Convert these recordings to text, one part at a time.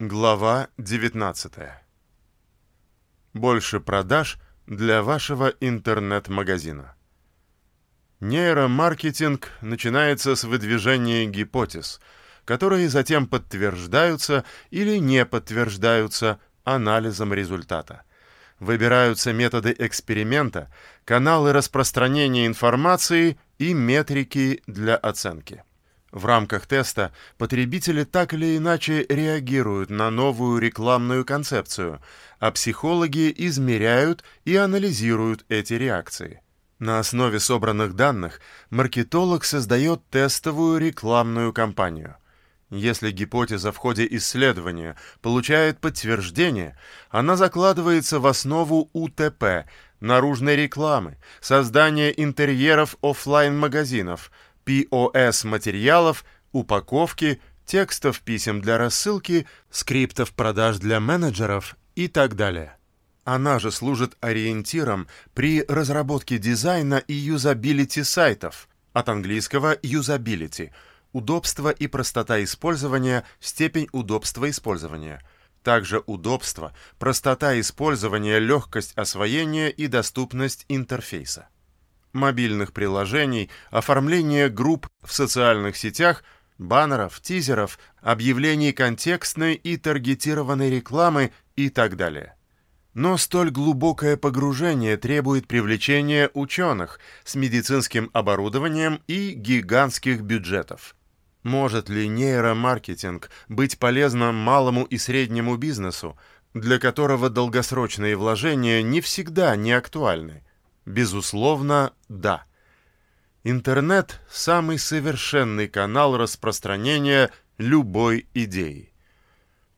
Глава 19. Больше продаж для вашего интернет-магазина. Нейромаркетинг начинается с выдвижения гипотез, которые затем подтверждаются или не подтверждаются анализом результата. Выбираются методы эксперимента, каналы распространения информации и метрики для оценки. В рамках теста потребители так или иначе реагируют на новую рекламную концепцию, а психологи измеряют и анализируют эти реакции. На основе собранных данных маркетолог создает тестовую рекламную кампанию. Если гипотеза в ходе исследования получает подтверждение, она закладывается в основу УТП, наружной рекламы, создания интерьеров офлайн-магазинов – POS материалов, упаковки, текстов писем для рассылки, скриптов продаж для менеджеров и так далее. Она же служит ориентиром при разработке дизайна и юзабилити сайтов, от английского «usability» – удобство и простота использования, степень удобства использования. Также удобство, простота использования, легкость освоения и доступность интерфейса мобильных приложений, оформление групп в социальных сетях, баннеров, тизеров, объявлений контекстной и таргетированной рекламы и так далее. Но столь глубокое погружение требует привлечения ученых с медицинским оборудованием и гигантских бюджетов. Может ли нейромаркетинг быть полезным малому и среднему бизнесу, для которого долгосрочные вложения не всегда не актуальны? Безусловно, да. Интернет – самый совершенный канал распространения любой идеи.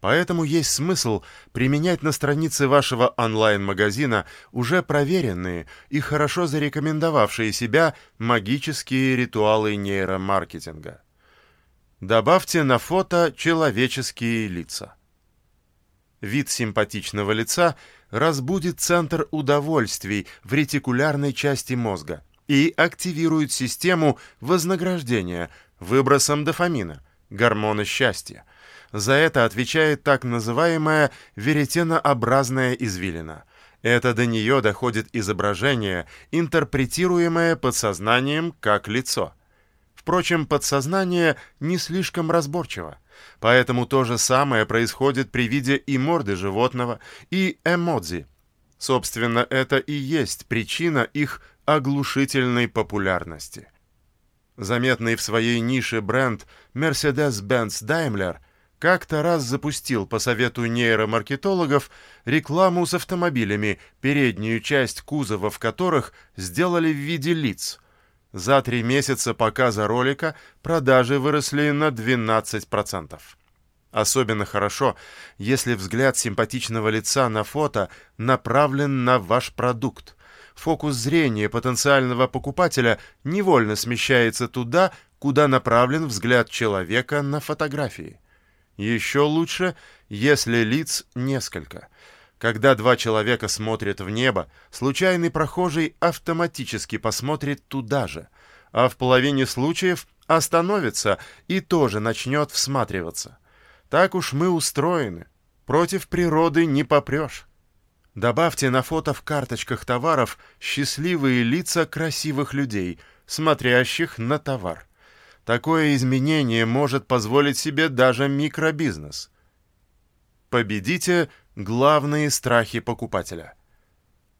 Поэтому есть смысл применять на странице вашего онлайн-магазина уже проверенные и хорошо зарекомендовавшие себя магические ритуалы нейромаркетинга. Добавьте на фото человеческие лица. Вид симпатичного лица разбудит центр удовольствий в ретикулярной части мозга и активирует систему вознаграждения выбросом дофамина, гормона счастья. За это отвечает так называемая веретенообразная извилина. Это до нее доходит изображение, интерпретируемое подсознанием как лицо – Впрочем, подсознание не слишком разборчиво, поэтому то же самое происходит при виде и морды животного, и эмодзи. Собственно, это и есть причина их оглушительной популярности. Заметный в своей нише бренд Mercedes-Benz Daimler как-то раз запустил по совету нейромаркетологов рекламу с автомобилями, переднюю часть кузова в которых сделали в виде лиц – за три месяца показа ролика продажи выросли на 12%. Особенно хорошо, если взгляд симпатичного лица на фото направлен на ваш продукт. Фокус зрения потенциального покупателя невольно смещается туда, куда направлен взгляд человека на фотографии. Еще лучше, если лиц несколько – когда два человека смотрят в небо, случайный прохожий автоматически посмотрит туда же, а в половине случаев остановится и тоже начнет всматриваться. Так уж мы устроены. Против природы не попрешь. Добавьте на фото в карточках товаров счастливые лица красивых людей, смотрящих на товар. Такое изменение может позволить себе даже микробизнес. Победите Главные страхи покупателя.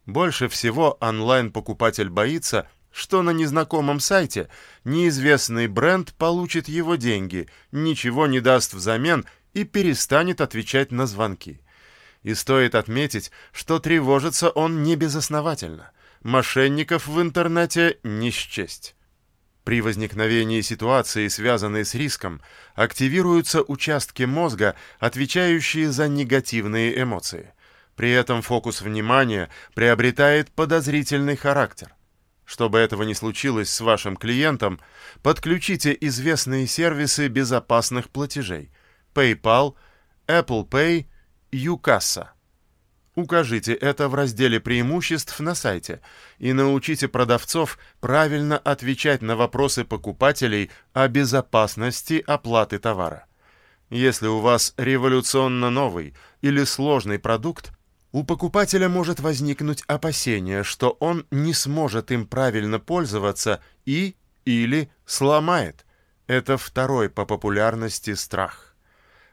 Больше всего онлайн-покупатель боится, что на незнакомом сайте неизвестный бренд получит его деньги, ничего не даст взамен и перестанет отвечать на звонки. И стоит отметить, что тревожится он не безосновательно. Мошенников в интернете не счесть. При возникновении ситуации, связанной с риском, активируются участки мозга, отвечающие за негативные эмоции. При этом фокус внимания приобретает подозрительный характер. Чтобы этого не случилось с вашим клиентом, подключите известные сервисы безопасных платежей PayPal, Apple Pay, Ucassa. Укажите это в разделе преимуществ на сайте и научите продавцов правильно отвечать на вопросы покупателей о безопасности оплаты товара. Если у вас революционно новый или сложный продукт, у покупателя может возникнуть опасение, что он не сможет им правильно пользоваться и или сломает. Это второй по популярности страх.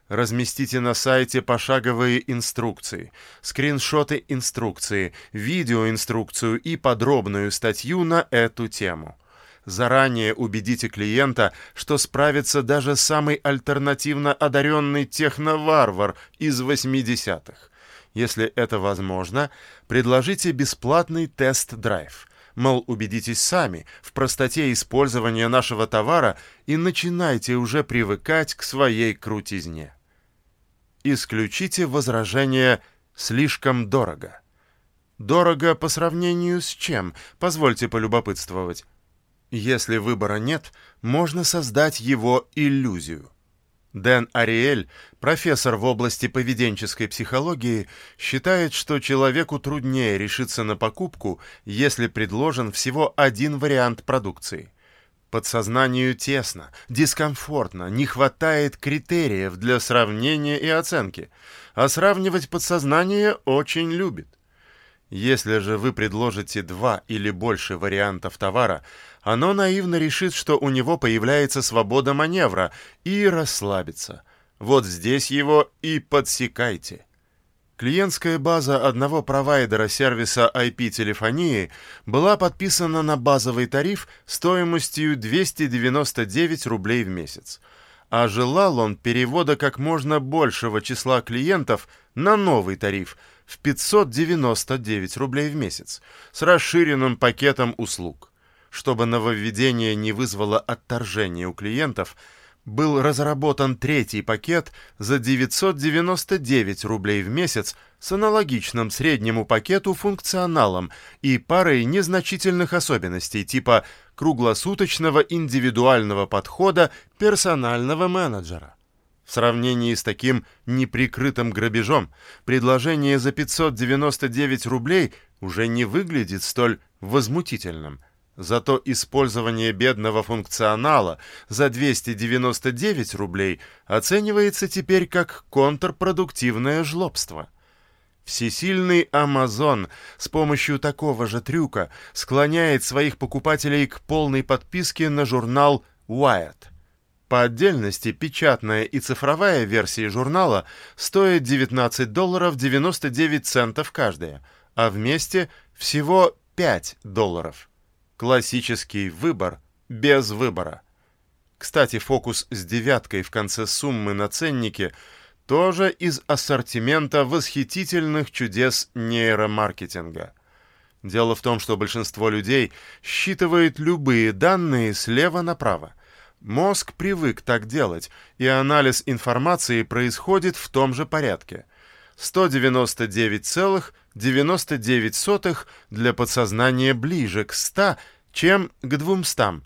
Разместите на сайте пошаговые инструкции, скриншоты инструкции, видеоинструкцию и подробную статью на эту тему. Заранее убедите клиента, что справится даже самый альтернативно одаренный техноварвар из 80-х. Если это возможно, предложите бесплатный тест-драйв. Мол, убедитесь сами в простоте использования нашего товара и начинайте уже привыкать к своей крутизне. Исключите возражение «слишком дорого». Дорого по сравнению с чем? Позвольте полюбопытствовать. Если выбора нет, можно создать его иллюзию. Дэн Ариэль, профессор в области поведенческой психологии, считает, что человеку труднее решиться на покупку, если предложен всего один вариант продукции. Подсознанию тесно, дискомфортно, не хватает критериев для сравнения и оценки, а сравнивать подсознание очень любит. Если же вы предложите два или больше вариантов товара, оно наивно решит, что у него появляется свобода маневра и расслабится. Вот здесь его и подсекайте. Клиентская база одного провайдера сервиса IP-телефонии была подписана на базовый тариф стоимостью 299 рублей в месяц, а желал он перевода как можно большего числа клиентов на новый тариф – в 599 рублей в месяц с расширенным пакетом услуг. Чтобы нововведение не вызвало отторжения у клиентов, был разработан третий пакет за 999 рублей в месяц с аналогичным среднему пакету функционалом и парой незначительных особенностей типа круглосуточного индивидуального подхода персонального менеджера. В сравнении с таким неприкрытым грабежом, предложение за 599 рублей уже не выглядит столь возмутительным. Зато использование бедного функционала за 299 рублей оценивается теперь как контрпродуктивное жлобство. Всесильный Amazon с помощью такого же трюка склоняет своих покупателей к полной подписке на журнал Wired – по отдельности печатная и цифровая версии журнала стоят 19 долларов 99 центов каждая, а вместе всего 5 долларов. Классический выбор без выбора. Кстати, фокус с девяткой в конце суммы на ценнике тоже из ассортимента восхитительных чудес нейромаркетинга. Дело в том, что большинство людей считывает любые данные слева направо. Мозг привык так делать, и анализ информации происходит в том же порядке. 199,99 для подсознания ближе к 100, чем к 200.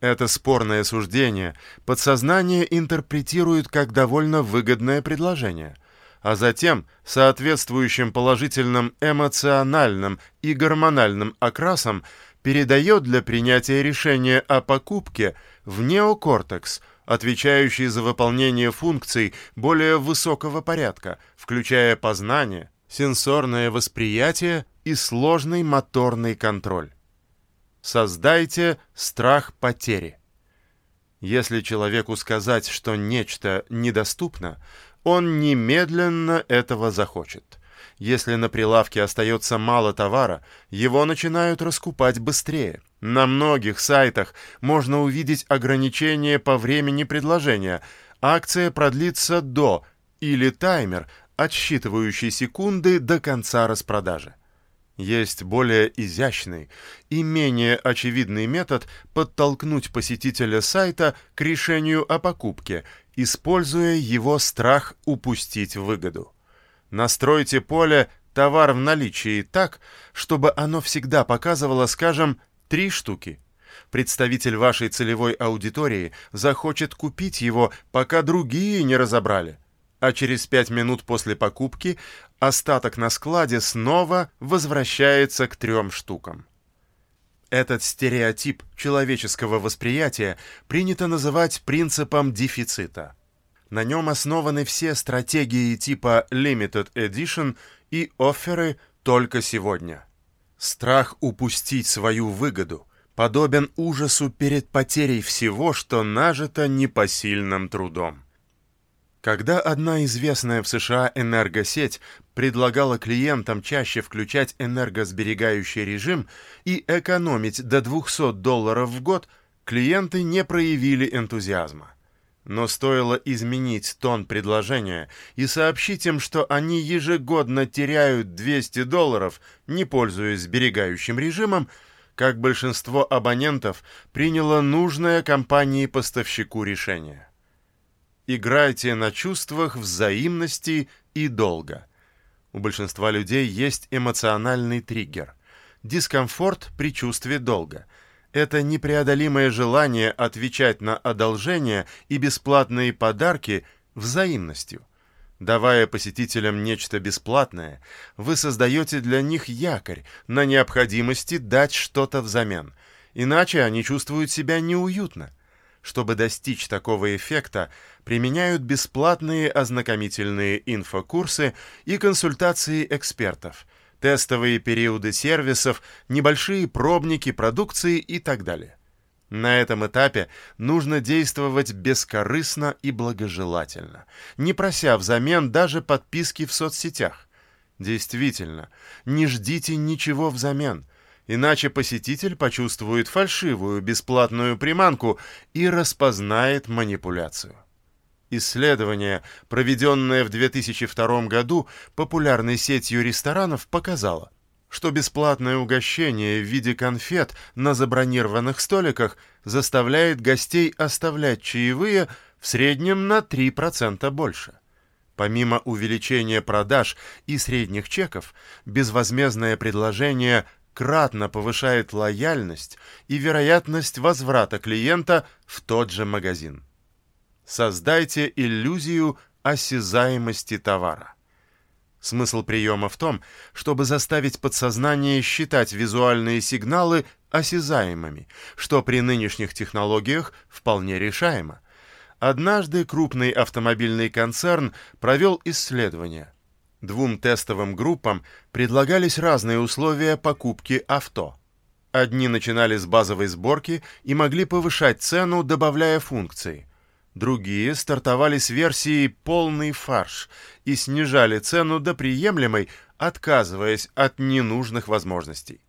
Это спорное суждение подсознание интерпретирует как довольно выгодное предложение, а затем соответствующим положительным эмоциональным и гормональным окрасом передает для принятия решения о покупке – в неокортекс, отвечающий за выполнение функций более высокого порядка, включая познание, сенсорное восприятие и сложный моторный контроль. Создайте страх потери. Если человеку сказать, что нечто недоступно, он немедленно этого захочет. Если на прилавке остается мало товара, его начинают раскупать быстрее – на многих сайтах можно увидеть ограничение по времени предложения. Акция продлится до или таймер, отсчитывающий секунды до конца распродажи. Есть более изящный и менее очевидный метод подтолкнуть посетителя сайта к решению о покупке, используя его страх упустить выгоду. Настройте поле «Товар в наличии» так, чтобы оно всегда показывало, скажем, Три штуки. Представитель вашей целевой аудитории захочет купить его, пока другие не разобрали. А через пять минут после покупки остаток на складе снова возвращается к трем штукам. Этот стереотип человеческого восприятия принято называть принципом дефицита. На нем основаны все стратегии типа Limited Edition и офферы только сегодня. Страх упустить свою выгоду подобен ужасу перед потерей всего, что нажито непосильным трудом. Когда одна известная в США энергосеть предлагала клиентам чаще включать энергосберегающий режим и экономить до 200 долларов в год, клиенты не проявили энтузиазма. Но стоило изменить тон предложения и сообщить им, что они ежегодно теряют 200 долларов, не пользуясь сберегающим режимом, как большинство абонентов приняло нужное компании-поставщику решение. Играйте на чувствах взаимности и долга. У большинства людей есть эмоциональный триггер – дискомфорт при чувстве долга – это непреодолимое желание отвечать на одолжения и бесплатные подарки взаимностью. Давая посетителям нечто бесплатное, вы создаете для них якорь на необходимости дать что-то взамен, иначе они чувствуют себя неуютно. Чтобы достичь такого эффекта, применяют бесплатные ознакомительные инфокурсы и консультации экспертов – тестовые периоды сервисов, небольшие пробники продукции и так далее. На этом этапе нужно действовать бескорыстно и благожелательно, не прося взамен даже подписки в соцсетях. Действительно, не ждите ничего взамен, иначе посетитель почувствует фальшивую бесплатную приманку и распознает манипуляцию. Исследование, проведенное в 2002 году популярной сетью ресторанов, показало, что бесплатное угощение в виде конфет на забронированных столиках заставляет гостей оставлять чаевые в среднем на 3% больше. Помимо увеличения продаж и средних чеков, безвозмездное предложение кратно повышает лояльность и вероятность возврата клиента в тот же магазин. Создайте иллюзию осязаемости товара. Смысл приема в том, чтобы заставить подсознание считать визуальные сигналы осязаемыми, что при нынешних технологиях вполне решаемо. Однажды крупный автомобильный концерн провел исследование. Двум тестовым группам предлагались разные условия покупки авто. Одни начинали с базовой сборки и могли повышать цену, добавляя функции – Другие стартовали с версией «полный фарш» и снижали цену до приемлемой, отказываясь от ненужных возможностей.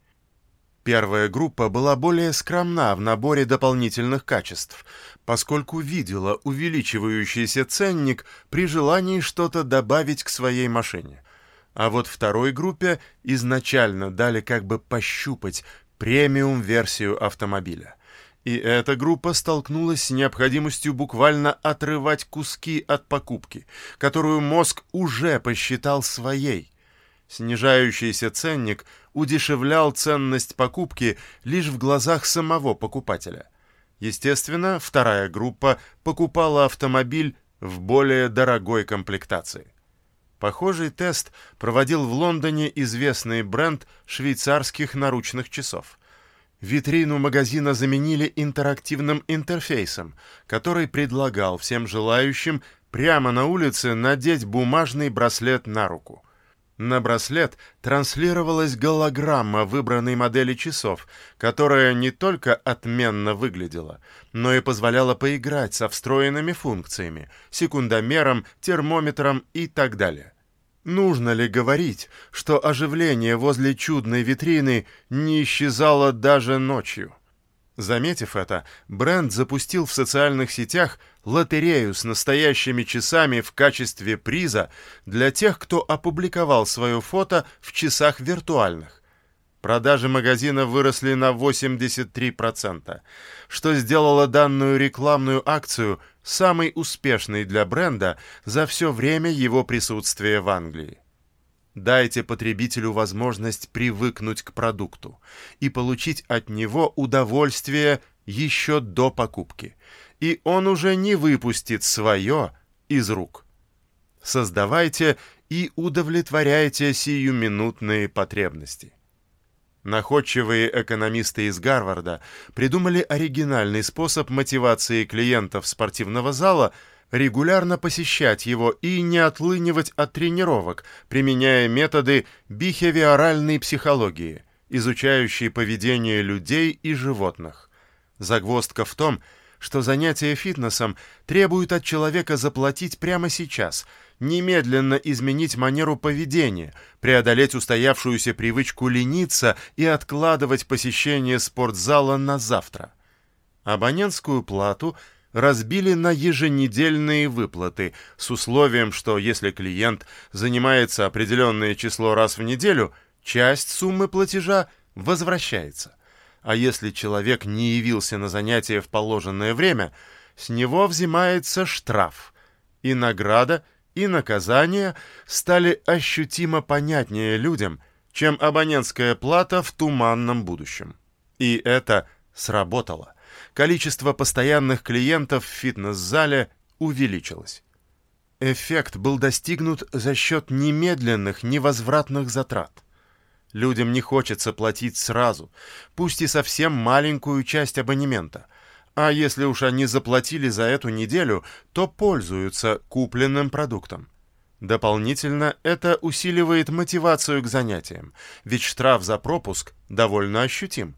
Первая группа была более скромна в наборе дополнительных качеств, поскольку видела увеличивающийся ценник при желании что-то добавить к своей машине. А вот второй группе изначально дали как бы пощупать премиум-версию автомобиля – и эта группа столкнулась с необходимостью буквально отрывать куски от покупки, которую мозг уже посчитал своей. Снижающийся ценник удешевлял ценность покупки лишь в глазах самого покупателя. Естественно, вторая группа покупала автомобиль в более дорогой комплектации. Похожий тест проводил в Лондоне известный бренд швейцарских наручных часов – Витрину магазина заменили интерактивным интерфейсом, который предлагал всем желающим прямо на улице надеть бумажный браслет на руку. На браслет транслировалась голограмма выбранной модели часов, которая не только отменно выглядела, но и позволяла поиграть со встроенными функциями, секундомером, термометром и так далее. Нужно ли говорить, что оживление возле чудной витрины не исчезало даже ночью? Заметив это, бренд запустил в социальных сетях лотерею с настоящими часами в качестве приза для тех, кто опубликовал свое фото в часах виртуальных. Продажи магазина выросли на 83%, что сделало данную рекламную акцию самой успешной для бренда за все время его присутствия в Англии. Дайте потребителю возможность привыкнуть к продукту и получить от него удовольствие еще до покупки, и он уже не выпустит свое из рук. Создавайте и удовлетворяйте сиюминутные потребности. Находчивые экономисты из Гарварда придумали оригинальный способ мотивации клиентов спортивного зала регулярно посещать его и не отлынивать от тренировок, применяя методы бихевиоральной психологии, изучающие поведение людей и животных. Загвоздка в том, что занятия фитнесом требуют от человека заплатить прямо сейчас – немедленно изменить манеру поведения, преодолеть устоявшуюся привычку лениться и откладывать посещение спортзала на завтра. Абонентскую плату разбили на еженедельные выплаты с условием, что если клиент занимается определенное число раз в неделю, часть суммы платежа возвращается. А если человек не явился на занятие в положенное время, с него взимается штраф, и награда – и наказания стали ощутимо понятнее людям, чем абонентская плата в туманном будущем. И это сработало. Количество постоянных клиентов в фитнес-зале увеличилось. Эффект был достигнут за счет немедленных, невозвратных затрат. Людям не хочется платить сразу, пусть и совсем маленькую часть абонемента – а если уж они заплатили за эту неделю, то пользуются купленным продуктом. Дополнительно это усиливает мотивацию к занятиям, ведь штраф за пропуск довольно ощутим.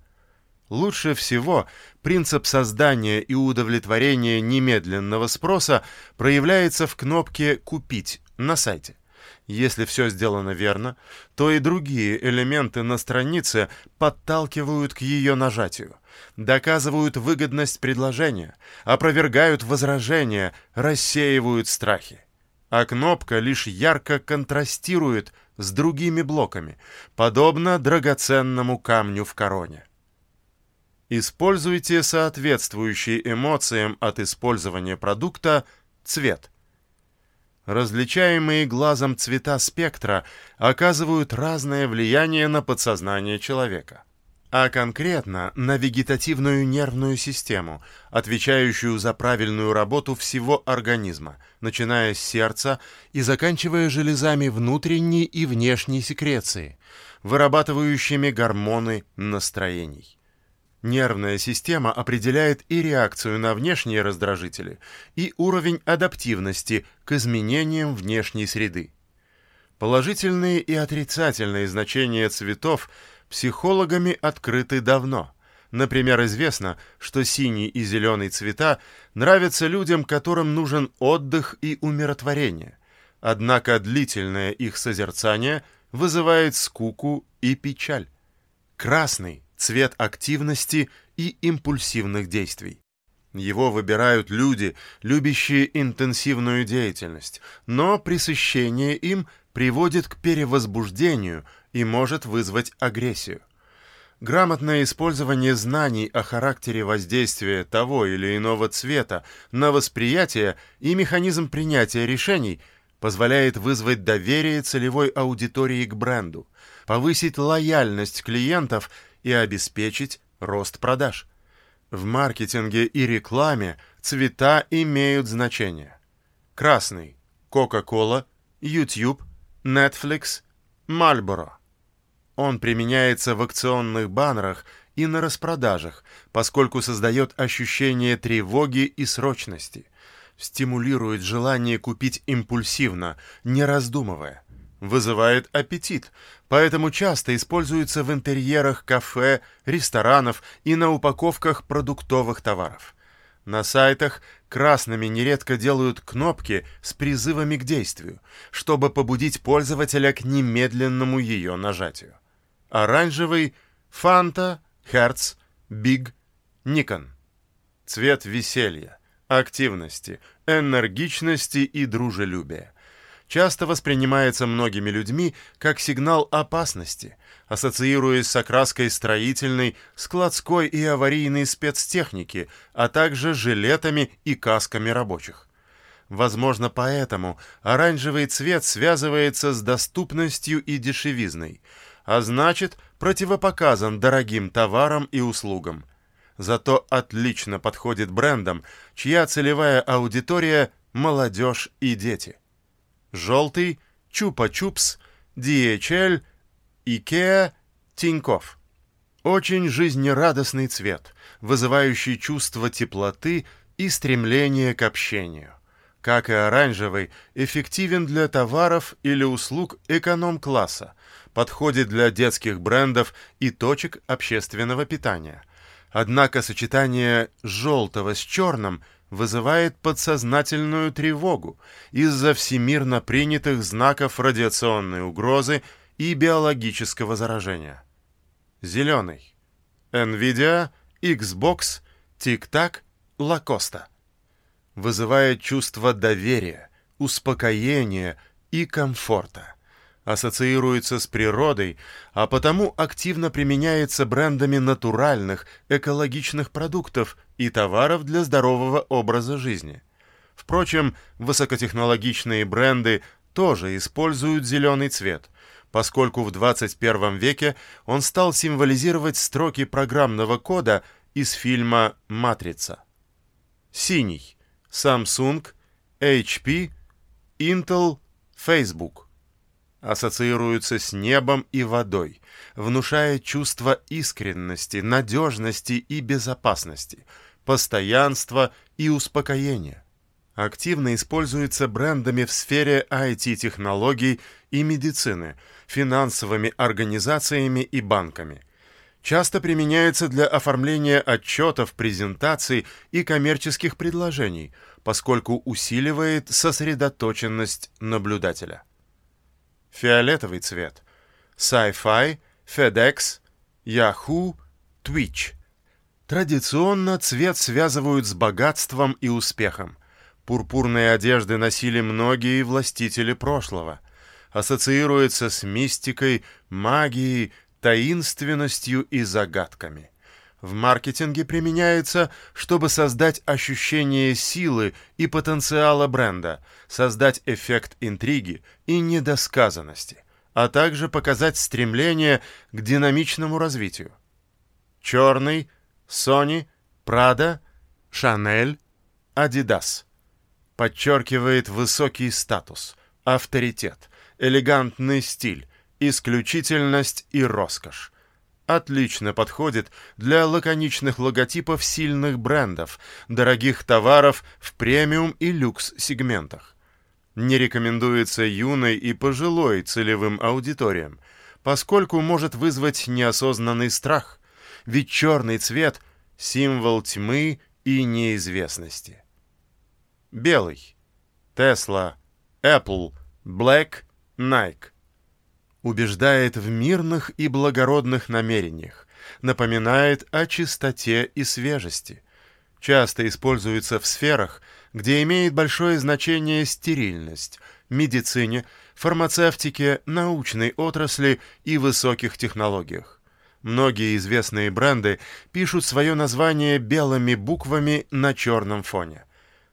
Лучше всего принцип создания и удовлетворения немедленного спроса проявляется в кнопке «Купить» на сайте. Если все сделано верно, то и другие элементы на странице подталкивают к ее нажатию, доказывают выгодность предложения, опровергают возражения, рассеивают страхи. А кнопка лишь ярко контрастирует с другими блоками, подобно драгоценному камню в короне. Используйте соответствующий эмоциям от использования продукта цвет – Различаемые глазом цвета спектра оказывают разное влияние на подсознание человека, а конкретно на вегетативную нервную систему, отвечающую за правильную работу всего организма, начиная с сердца и заканчивая железами внутренней и внешней секреции, вырабатывающими гормоны настроений. Нервная система определяет и реакцию на внешние раздражители, и уровень адаптивности к изменениям внешней среды. Положительные и отрицательные значения цветов психологами открыты давно. Например, известно, что синий и зеленый цвета нравятся людям, которым нужен отдых и умиротворение. Однако длительное их созерцание вызывает скуку и печаль. Красный цвет активности и импульсивных действий. Его выбирают люди, любящие интенсивную деятельность, но пресыщение им приводит к перевозбуждению и может вызвать агрессию. Грамотное использование знаний о характере воздействия того или иного цвета на восприятие и механизм принятия решений позволяет вызвать доверие целевой аудитории к бренду, повысить лояльность клиентов и обеспечить рост продаж. В маркетинге и рекламе цвета имеют значение. Красный – Coca-Cola, YouTube, Netflix, Marlboro. Он применяется в акционных баннерах и на распродажах, поскольку создает ощущение тревоги и срочности, стимулирует желание купить импульсивно, не раздумывая вызывает аппетит, поэтому часто используется в интерьерах кафе, ресторанов и на упаковках продуктовых товаров. На сайтах красными нередко делают кнопки с призывами к действию, чтобы побудить пользователя к немедленному ее нажатию. Оранжевый — Фанта, Hertz, Big, Nikon. Цвет веселья, активности, энергичности и дружелюбия часто воспринимается многими людьми как сигнал опасности, ассоциируясь с окраской строительной, складской и аварийной спецтехники, а также жилетами и касками рабочих. Возможно, поэтому оранжевый цвет связывается с доступностью и дешевизной, а значит, противопоказан дорогим товарам и услугам. Зато отлично подходит брендам, чья целевая аудитория – молодежь и дети желтый, Чупа-Чупс, DHL, Ikea, Тинькофф. Очень жизнерадостный цвет, вызывающий чувство теплоты и стремление к общению. Как и оранжевый, эффективен для товаров или услуг эконом-класса, подходит для детских брендов и точек общественного питания. Однако сочетание желтого с черным вызывает подсознательную тревогу из-за всемирно принятых знаков радиационной угрозы и биологического заражения. Зеленый. NVIDIA, Xbox, TikTok, Lacoste. Вызывает чувство доверия, успокоения и комфорта ассоциируется с природой, а потому активно применяется брендами натуральных, экологичных продуктов и товаров для здорового образа жизни. Впрочем, высокотехнологичные бренды тоже используют зеленый цвет, поскольку в 21 веке он стал символизировать строки программного кода из фильма «Матрица». Синий. Samsung, HP, Intel, Facebook ассоциируются с небом и водой, внушая чувство искренности, надежности и безопасности, постоянства и успокоения. Активно используется брендами в сфере IT-технологий и медицины, финансовыми организациями и банками. Часто применяется для оформления отчетов, презентаций и коммерческих предложений, поскольку усиливает сосредоточенность наблюдателя фиолетовый цвет, Sci-Fi, FedEx, Yahoo, Twitch. Традиционно цвет связывают с богатством и успехом. Пурпурные одежды носили многие властители прошлого. Ассоциируется с мистикой, магией, таинственностью и загадками в маркетинге применяется, чтобы создать ощущение силы и потенциала бренда, создать эффект интриги и недосказанности, а также показать стремление к динамичному развитию. Черный, Sony, Prada, Chanel, Adidas. Подчеркивает высокий статус, авторитет, элегантный стиль, исключительность и роскошь отлично подходит для лаконичных логотипов сильных брендов, дорогих товаров в премиум и люкс сегментах. Не рекомендуется юной и пожилой целевым аудиториям, поскольку может вызвать неосознанный страх, ведь черный цвет – символ тьмы и неизвестности. Белый. Tesla, Apple, Black, Nike убеждает в мирных и благородных намерениях, напоминает о чистоте и свежести. Часто используется в сферах, где имеет большое значение стерильность, медицине, фармацевтике, научной отрасли и высоких технологиях. Многие известные бренды пишут свое название белыми буквами на черном фоне.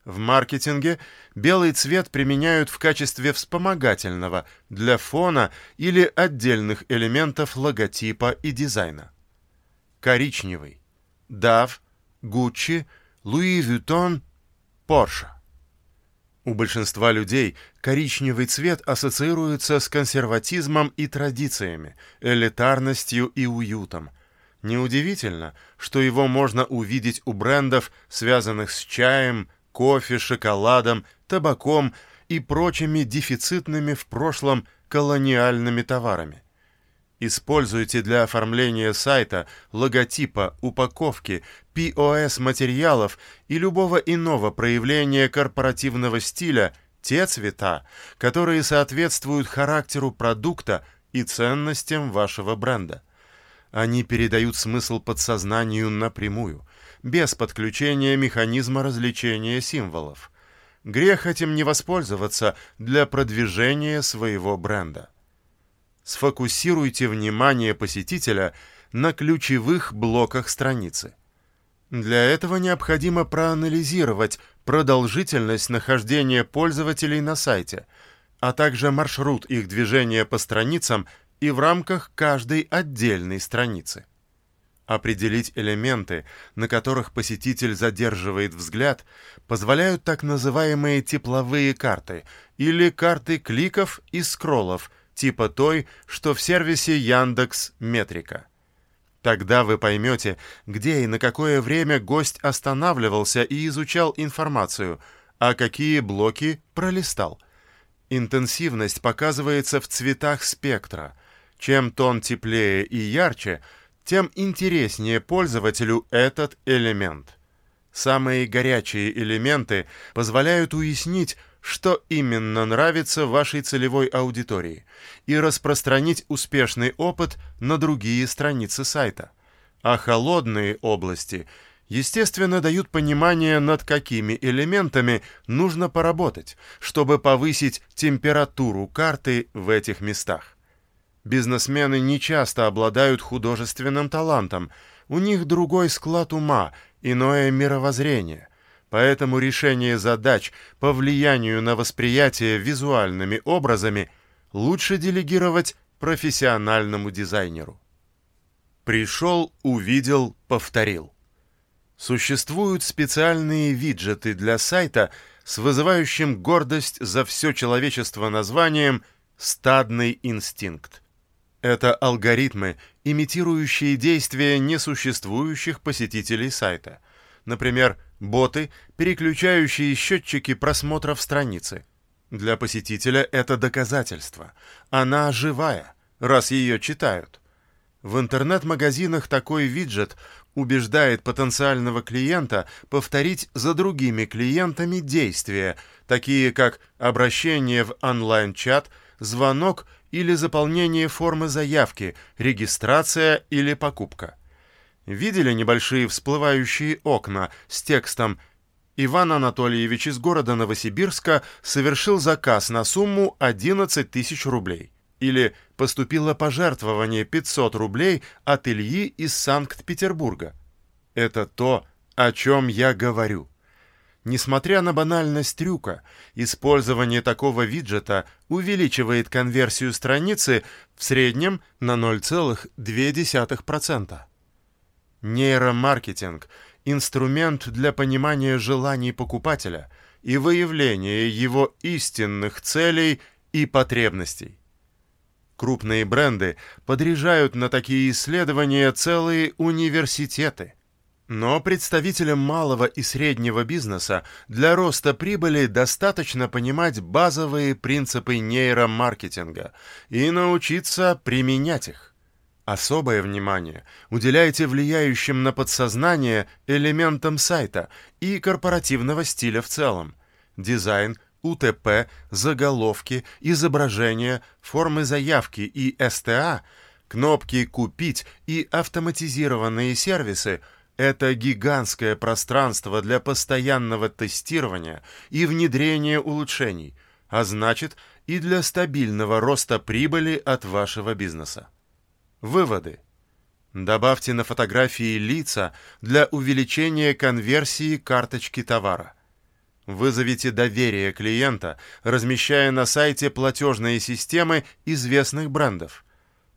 В маркетинге белый цвет применяют в качестве вспомогательного для фона или отдельных элементов логотипа и дизайна. Коричневый. DAF, Gucci, Louis Vuitton, Porsche. У большинства людей коричневый цвет ассоциируется с консерватизмом и традициями, элитарностью и уютом. Неудивительно, что его можно увидеть у брендов, связанных с чаем, кофе, шоколадом, табаком и прочими дефицитными в прошлом колониальными товарами. Используйте для оформления сайта, логотипа, упаковки, POS-материалов и любого иного проявления корпоративного стиля те цвета, которые соответствуют характеру продукта и ценностям вашего бренда. Они передают смысл подсознанию напрямую, без подключения механизма развлечения символов. Грех этим не воспользоваться для продвижения своего бренда. Сфокусируйте внимание посетителя на ключевых блоках страницы. Для этого необходимо проанализировать продолжительность нахождения пользователей на сайте, а также маршрут их движения по страницам и в рамках каждой отдельной страницы определить элементы, на которых посетитель задерживает взгляд, позволяют так называемые тепловые карты или карты кликов и скроллов, типа той, что в сервисе Яндекс Метрика. Тогда вы поймете, где и на какое время гость останавливался и изучал информацию, а какие блоки пролистал. Интенсивность показывается в цветах спектра. Чем тон теплее и ярче, тем интереснее пользователю этот элемент. Самые горячие элементы позволяют уяснить, что именно нравится вашей целевой аудитории, и распространить успешный опыт на другие страницы сайта. А холодные области, естественно, дают понимание, над какими элементами нужно поработать, чтобы повысить температуру карты в этих местах. Бизнесмены не часто обладают художественным талантом, у них другой склад ума, иное мировоззрение – Поэтому решение задач по влиянию на восприятие визуальными образами лучше делегировать профессиональному дизайнеру. Пришел, увидел, повторил. Существуют специальные виджеты для сайта с вызывающим гордость за все человечество названием «стадный инстинкт». Это алгоритмы, имитирующие действия несуществующих посетителей сайта. Например, боты, переключающие счетчики просмотров страницы. Для посетителя это доказательство. Она живая, раз ее читают. В интернет-магазинах такой виджет убеждает потенциального клиента повторить за другими клиентами действия, такие как обращение в онлайн-чат, звонок или заполнение формы заявки, регистрация или покупка. Видели небольшие всплывающие окна с текстом «Иван Анатольевич из города Новосибирска совершил заказ на сумму 11 тысяч рублей» или «Поступило пожертвование 500 рублей от Ильи из Санкт-Петербурга». Это то, о чем я говорю. Несмотря на банальность трюка, использование такого виджета увеличивает конверсию страницы в среднем на 0,2%. Нейромаркетинг – инструмент для понимания желаний покупателя и выявления его истинных целей и потребностей. Крупные бренды подряжают на такие исследования целые университеты. Но представителям малого и среднего бизнеса для роста прибыли достаточно понимать базовые принципы нейромаркетинга и научиться применять их. Особое внимание уделяйте влияющим на подсознание элементам сайта и корпоративного стиля в целом. Дизайн, УТП, заголовки, изображения, формы заявки и СТА, кнопки «Купить» и автоматизированные сервисы – это гигантское пространство для постоянного тестирования и внедрения улучшений, а значит и для стабильного роста прибыли от вашего бизнеса. Выводы. Добавьте на фотографии лица для увеличения конверсии карточки товара. Вызовите доверие клиента, размещая на сайте платежные системы известных брендов.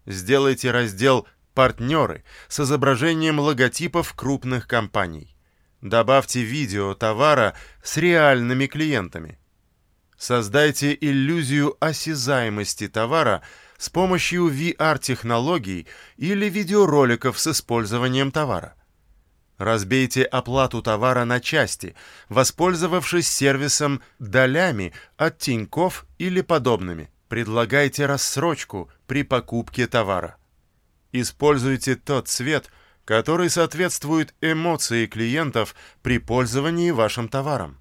Сделайте раздел «Партнеры» с изображением логотипов крупных компаний. Добавьте видео товара с реальными клиентами. Создайте иллюзию осязаемости товара – с помощью VR-технологий или видеороликов с использованием товара. Разбейте оплату товара на части, воспользовавшись сервисом долями от Тинькофф или подобными. Предлагайте рассрочку при покупке товара. Используйте тот цвет, который соответствует эмоции клиентов при пользовании вашим товаром.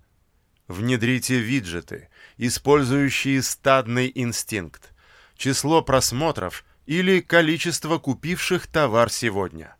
Внедрите виджеты, использующие стадный инстинкт число просмотров или количество купивших товар сегодня.